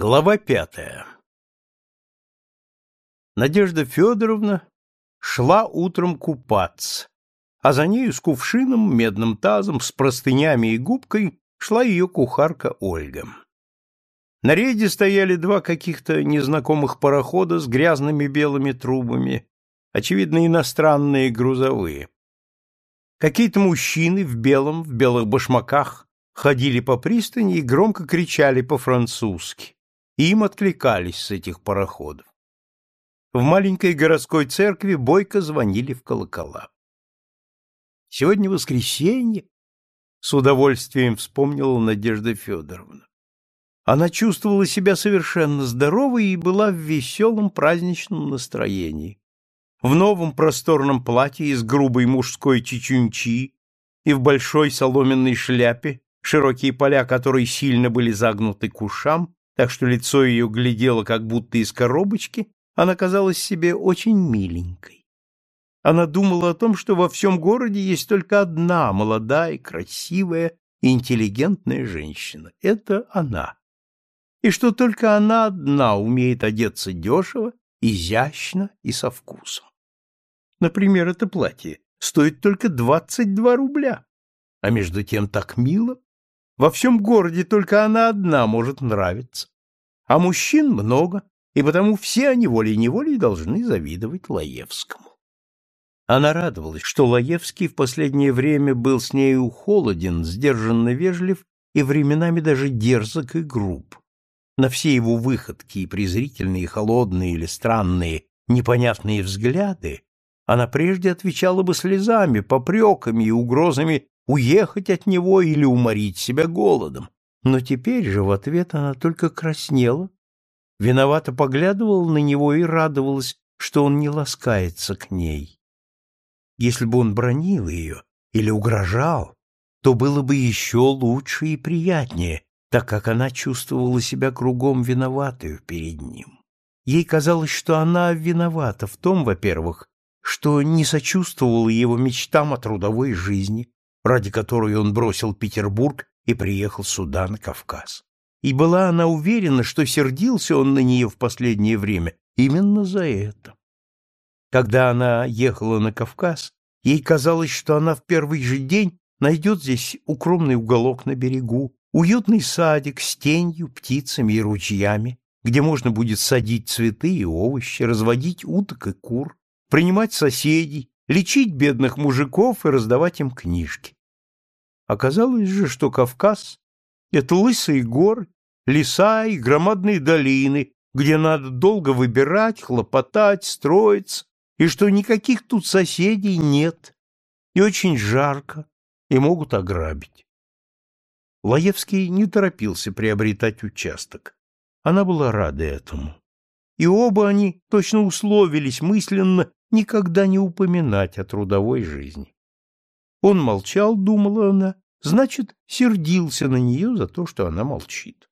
Глава пятая Надежда Федоровна шла утром купаться, а за нею с кувшином, медным тазом, с простынями и губкой шла ее кухарка Ольга. На рейде стояли два каких-то незнакомых парохода с грязными белыми трубами, очевидно, иностранные грузовые. Какие-то мужчины в белом, в белых башмаках ходили по пристани и громко кричали по-французски и им откликались с этих пароходов. В маленькой городской церкви бойко звонили в колокола. Сегодня воскресенье, с удовольствием вспомнила Надежда Федоровна. Она чувствовала себя совершенно здоровой и была в веселом праздничном настроении. В новом просторном платье из грубой мужской чечунчи и в большой соломенной шляпе, широкие поля которой сильно были загнуты к ушам, так что лицо ее глядело как будто из коробочки, она казалась себе очень миленькой. Она думала о том, что во всем городе есть только одна молодая, красивая и интеллигентная женщина. Это она. И что только она одна умеет одеться дешево, изящно и со вкусом. Например, это платье стоит только 22 рубля, а между тем так мило. Во всем городе только она одна может нравиться. А мужчин много, и потому все они волей-неволей должны завидовать Лаевскому. Она радовалась, что Лаевский в последнее время был с нею холоден, сдержанно вежлив и временами даже дерзок и груб. На все его выходки и презрительные, холодные или странные, непонятные взгляды она прежде отвечала бы слезами, попреками и угрозами уехать от него или уморить себя голодом. Но теперь же в ответ она только краснела, виновато поглядывала на него и радовалась, что он не ласкается к ней. Если бы он бронил ее или угрожал, то было бы еще лучше и приятнее, так как она чувствовала себя кругом виноватую перед ним. Ей казалось, что она виновата в том, во-первых, что не сочувствовала его мечтам о трудовой жизни, ради которой он бросил Петербург и приехал сюда, на Кавказ. И была она уверена, что сердился он на нее в последнее время именно за это. Когда она ехала на Кавказ, ей казалось, что она в первый же день найдет здесь укромный уголок на берегу, уютный садик с тенью, птицами и ручьями, где можно будет садить цветы и овощи, разводить уток и кур, принимать соседей, лечить бедных мужиков и раздавать им книжки. Оказалось же, что Кавказ — это лысые горы, леса и громадные долины, где надо долго выбирать, хлопотать, строиться, и что никаких тут соседей нет, и очень жарко, и могут ограбить. Лаевский не торопился приобретать участок. Она была рада этому. И оба они точно условились мысленно никогда не упоминать о трудовой жизни. Он молчал, думала она, значит, сердился на нее за то, что она молчит.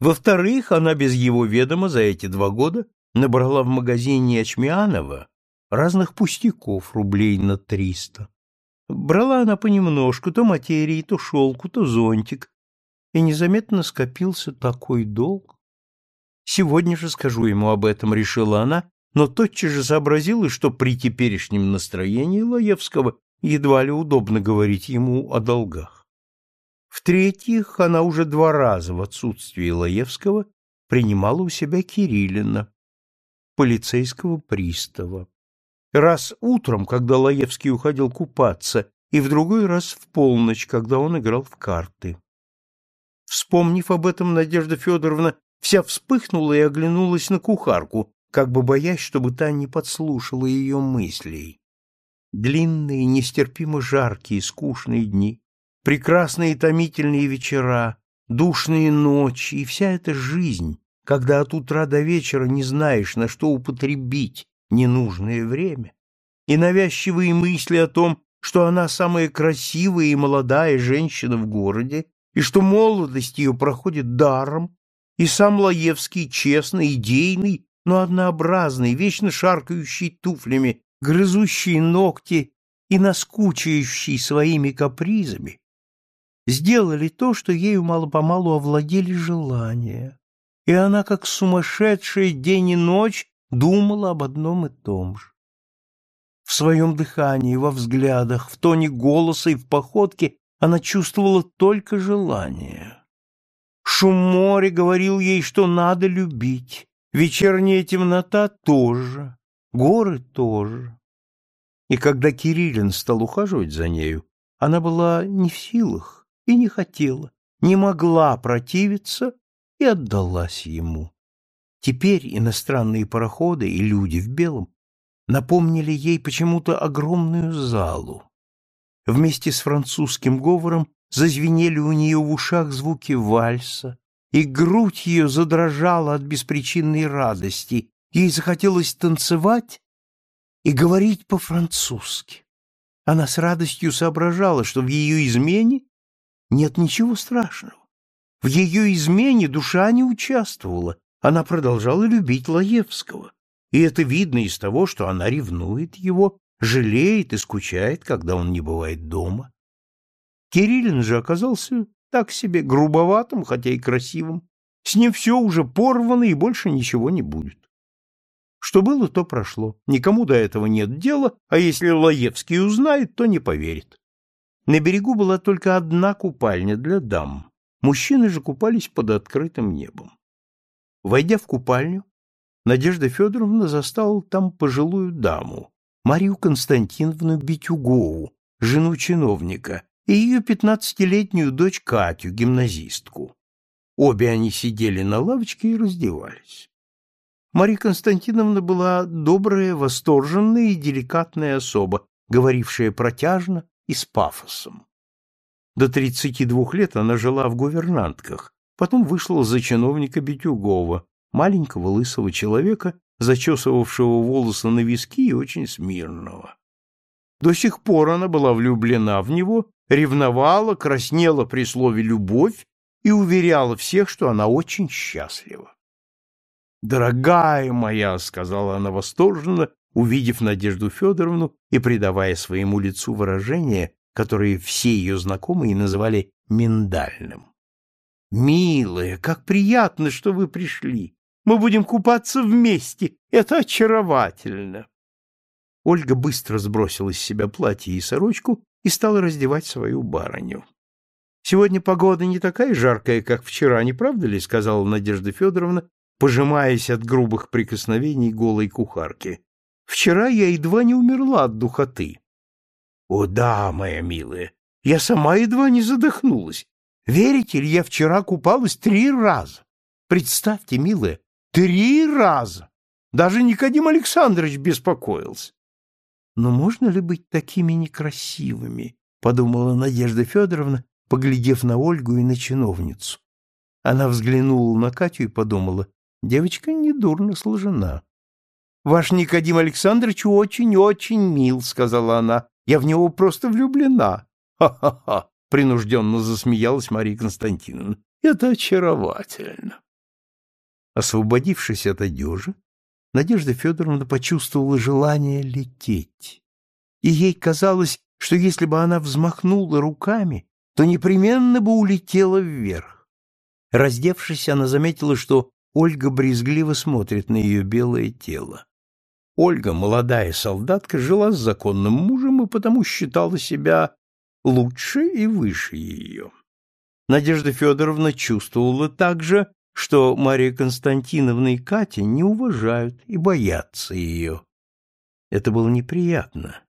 Во-вторых, она без его ведома за эти два года набрала в магазине Ячмианова разных пустяков рублей на триста. Брала она понемножку то материи, то шелку, то зонтик, и незаметно скопился такой долг. Сегодня же скажу ему об этом, решила она, но тотчас же сообразила, что при теперешнем настроении Лаевского едва ли удобно говорить ему о долгах. В-третьих, она уже два раза в отсутствие Лаевского принимала у себя Кириллина, полицейского пристава. Раз утром, когда Лаевский уходил купаться, и в другой раз в полночь, когда он играл в карты. Вспомнив об этом, Надежда Федоровна вся вспыхнула и оглянулась на кухарку, как бы боясь, чтобы та не подслушала ее мыслей. Длинные, нестерпимо жаркие, скучные дни, прекрасные томительные вечера, душные ночи и вся эта жизнь, когда от утра до вечера не знаешь, на что употребить ненужное время, и навязчивые мысли о том, что она самая красивая и молодая женщина в городе, и что молодость ее проходит даром, и сам Лаевский честный, идейный, но однообразный, вечно шаркающий туфлями, грызущий ногти и наскучающий своими капризами, сделали то, что ею мало-помалу овладели желания, и она, как сумасшедшая, день и ночь думала об одном и том же. В своем дыхании, во взглядах, в тоне голоса и в походке она чувствовала только желание. Шум моря говорил ей, что надо любить, вечерняя темнота тоже, горы тоже. И когда Кириллин стал ухаживать за нею, она была не в силах и не хотела, не могла противиться и отдалась ему. Теперь иностранные пароходы и люди в белом напомнили ей почему-то огромную залу. Вместе с французским говором зазвенели у нее в ушах звуки вальса, и грудь ее задрожала от беспричинной радости. Ей захотелось танцевать и говорить по-французски. Она с радостью соображала, что в ее измене нет ничего страшного. В ее измене душа не участвовала, она продолжала любить Лаевского. И это видно из того, что она ревнует его, жалеет и скучает, когда он не бывает дома. Кириллин же оказался так себе грубоватым, хотя и красивым. С ним все уже порвано и больше ничего не будет. Что было, то прошло. Никому до этого нет дела, а если Лаевский узнает, то не поверит. На берегу была только одна купальня для дам. Мужчины же купались под открытым небом. Войдя в купальню, Надежда Федоровна застала там пожилую даму, Марию Константиновну Битюгову, жену чиновника, и ее пятнадцатилетнюю дочь Катю, гимназистку. Обе они сидели на лавочке и раздевались. Мария Константиновна была добрая, восторженная и деликатная особа, говорившая протяжно и с пафосом. До тридцати двух лет она жила в гувернантках, потом вышла за чиновника Битюгова, маленького лысого человека, зачесывавшего волосы на виски и очень смирного. До сих пор она была влюблена в него, ревновала, краснела при слове «любовь» и уверяла всех, что она очень счастлива. «Дорогая моя», — сказала она восторженно, увидев Надежду Федоровну и придавая своему лицу выражение, которое все ее знакомые называли миндальным. «Милая, как приятно, что вы пришли! Мы будем купаться вместе! Это очаровательно!» Ольга быстро сбросила с себя платье и сорочку и стала раздевать свою барыню. «Сегодня погода не такая жаркая, как вчера, не правда ли?» — сказала Надежда Федоровна, пожимаясь от грубых прикосновений голой кухарки. «Вчера я едва не умерла от духоты». «О да, моя милая, я сама едва не задохнулась. Верите ли, я вчера купалась три раза. Представьте, милая, три раза. Даже Никодим Александрович беспокоился. Но можно ли быть такими некрасивыми? подумала Надежда Федоровна, поглядев на Ольгу и на чиновницу. Она взглянула на Катю и подумала, девочка недурно сложена. Ваш Никодим Александрович очень-очень мил, сказала она. Я в него просто влюблена. Ха-ха-ха, принужденно засмеялась Мария Константиновна. Это очаровательно. Освободившись от одежи, Надежда Федоровна почувствовала желание лететь. И ей казалось, что если бы она взмахнула руками, то непременно бы улетела вверх. Раздевшись, она заметила, что Ольга брезгливо смотрит на ее белое тело. Ольга, молодая солдатка, жила с законным мужем и потому считала себя лучше и выше ее. Надежда Федоровна чувствовала также, что Мария Константиновна и Катя не уважают и боятся ее. Это было неприятно.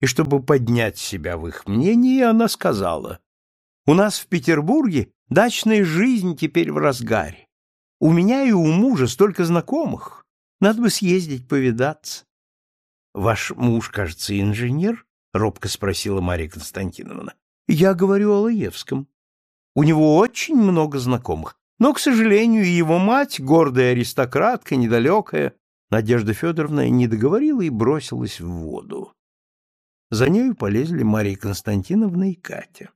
И чтобы поднять себя в их мнении, она сказала, «У нас в Петербурге дачная жизнь теперь в разгаре. У меня и у мужа столько знакомых. Надо бы съездить повидаться». «Ваш муж, кажется, инженер?» — робко спросила Мария Константиновна. «Я говорю о Лаевском. У него очень много знакомых. Но, к сожалению, его мать, гордая аристократка, недалекая, Надежда Федоровна не договорила и бросилась в воду. За нею полезли Мария Константиновна и Катя.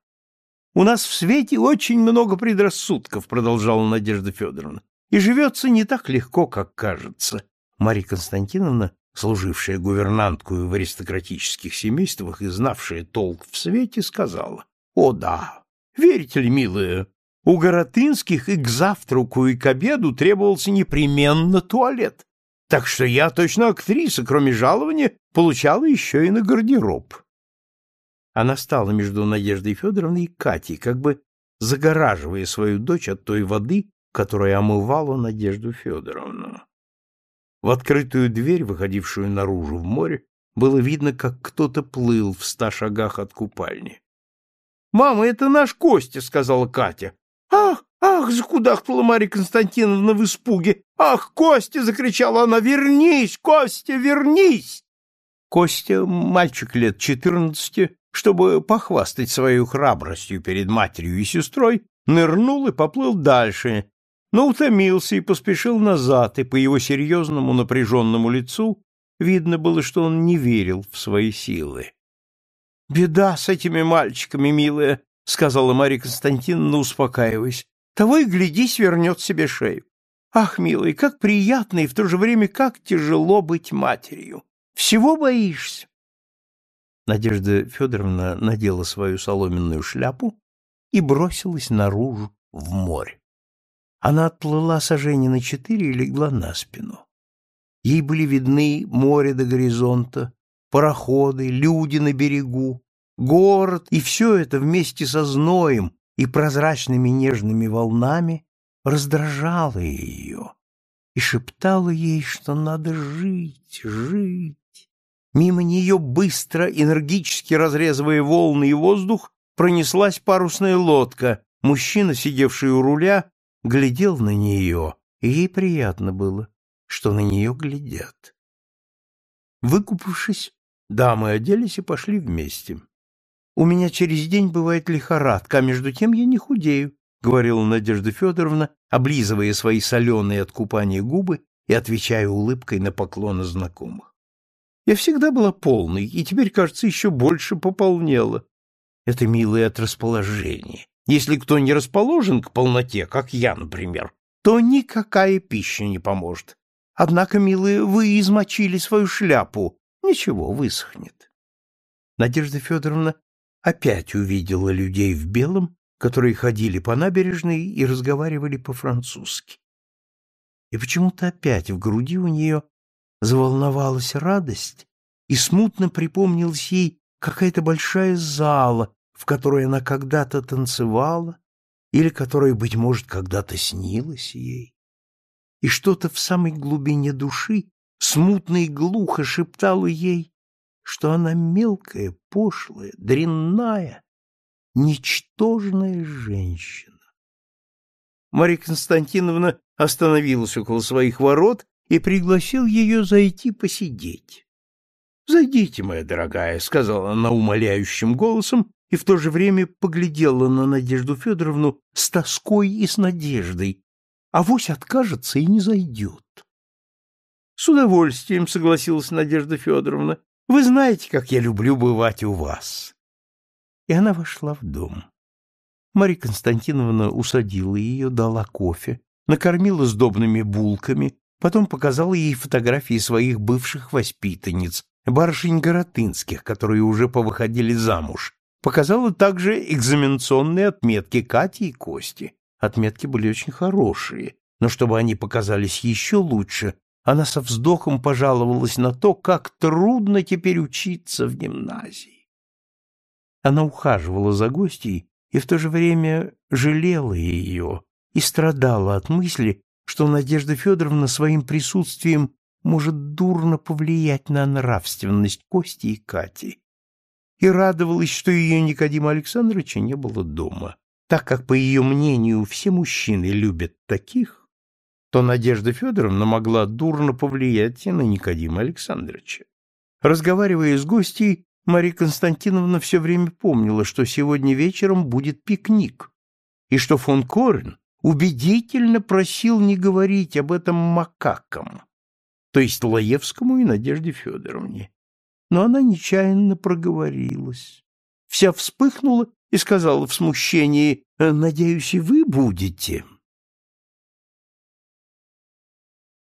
«У нас в свете очень много предрассудков», — продолжала Надежда Федоровна, «и живется не так легко, как кажется». Мария Константиновна, служившая гувернанткой в аристократических семействах и знавшая толк в свете, сказала, «О да, верите ли, милая, У Горотынских и к завтраку, и к обеду требовался непременно туалет. Так что я точно актриса, кроме жалования, получала еще и на гардероб. Она стала между Надеждой Федоровной и Катей, как бы загораживая свою дочь от той воды, которая омывала Надежду Федоровну. В открытую дверь, выходившую наружу в море, было видно, как кто-то плыл в ста шагах от купальни. — Мама, это наш Костя, — сказала Катя. — Ах, ах, закудахтала Марья Константиновна в испуге. — Ах, Костя! — закричала она. — Вернись, Костя, вернись! Костя, мальчик лет четырнадцати, чтобы похвастать своей храбростью перед матерью и сестрой, нырнул и поплыл дальше, но утомился и поспешил назад, и по его серьезному напряженному лицу видно было, что он не верил в свои силы. — Беда с этими мальчиками, милая, — сказала Марья Константиновна, успокаиваясь. — Того и гляди, свернет себе шею. Ах, милый, как приятно и в то же время как тяжело быть матерью. Всего боишься. Надежда Федоровна надела свою соломенную шляпу и бросилась наружу в море. Она отплыла сожжение на четыре и легла на спину. Ей были видны море до горизонта, пароходы, люди на берегу, город, и все это вместе со зноем и прозрачными нежными волнами раздражало ее и шептало ей, что надо жить, жить. Мимо нее быстро, энергически разрезывая волны и воздух, пронеслась парусная лодка. Мужчина, сидевший у руля, глядел на нее, и ей приятно было, что на нее глядят. Выкупавшись, дамы оделись и пошли вместе. — У меня через день бывает лихорадка, а между тем я не худею, — говорила Надежда Федоровна, облизывая свои соленые от купания губы и отвечая улыбкой на поклоны знакомых. — Я всегда была полной, и теперь, кажется, еще больше пополнела. Это милое от расположения. Если кто не расположен к полноте, как я, например, то никакая пища не поможет. Однако, милые, вы измочили свою шляпу. Ничего, высохнет. Надежда Федоровна опять увидела людей в белом, которые ходили по набережной и разговаривали по-французски. И почему-то опять в груди у нее заволновалась радость, и смутно припомнилась ей какая-то большая зала, в которой она когда-то танцевала или которая, быть может, когда-то снилась ей. И что-то в самой глубине души смутно и глухо шептало ей, что она мелкая, пошлая, дрянная, ничтожная женщина. Марья Константиновна остановилась около своих ворот и пригласил ее зайти посидеть. — Зайдите, моя дорогая, — сказала она умоляющим голосом и в то же время поглядела на Надежду Федоровну с тоской и с надеждой, а вось откажется и не зайдет. — С удовольствием согласилась Надежда Федоровна. — Вы знаете, как я люблю бывать у вас. И она вошла в дом. Марья Константиновна усадила ее, дала кофе, накормила сдобными булками, потом показала ей фотографии своих бывших воспитанниц, барышень Горотынских, которые уже повыходили замуж, Показала также экзаменационные отметки Кати и Кости. Отметки были очень хорошие, но чтобы они показались еще лучше, она со вздохом пожаловалась на то, как трудно теперь учиться в гимназии. Она ухаживала за гостьей и в то же время жалела ее и страдала от мысли, что Надежда Федоровна своим присутствием может дурно повлиять на нравственность Кости и Кати, и радовалась, что ее Никодима Александровича не было дома. Так как, по ее мнению, все мужчины любят таких, то Надежда Федоровна могла дурно повлиять и на Никодима Александровича. Разговаривая с гостьей, Мария Константиновна все время помнила, что сегодня вечером будет пикник, и что фон Корен убедительно просил не говорить об этом макакам, то есть Лаевскому и Надежде Федоровне но она нечаянно проговорилась. Вся вспыхнула и сказала в смущении, «Надеюсь, и вы будете».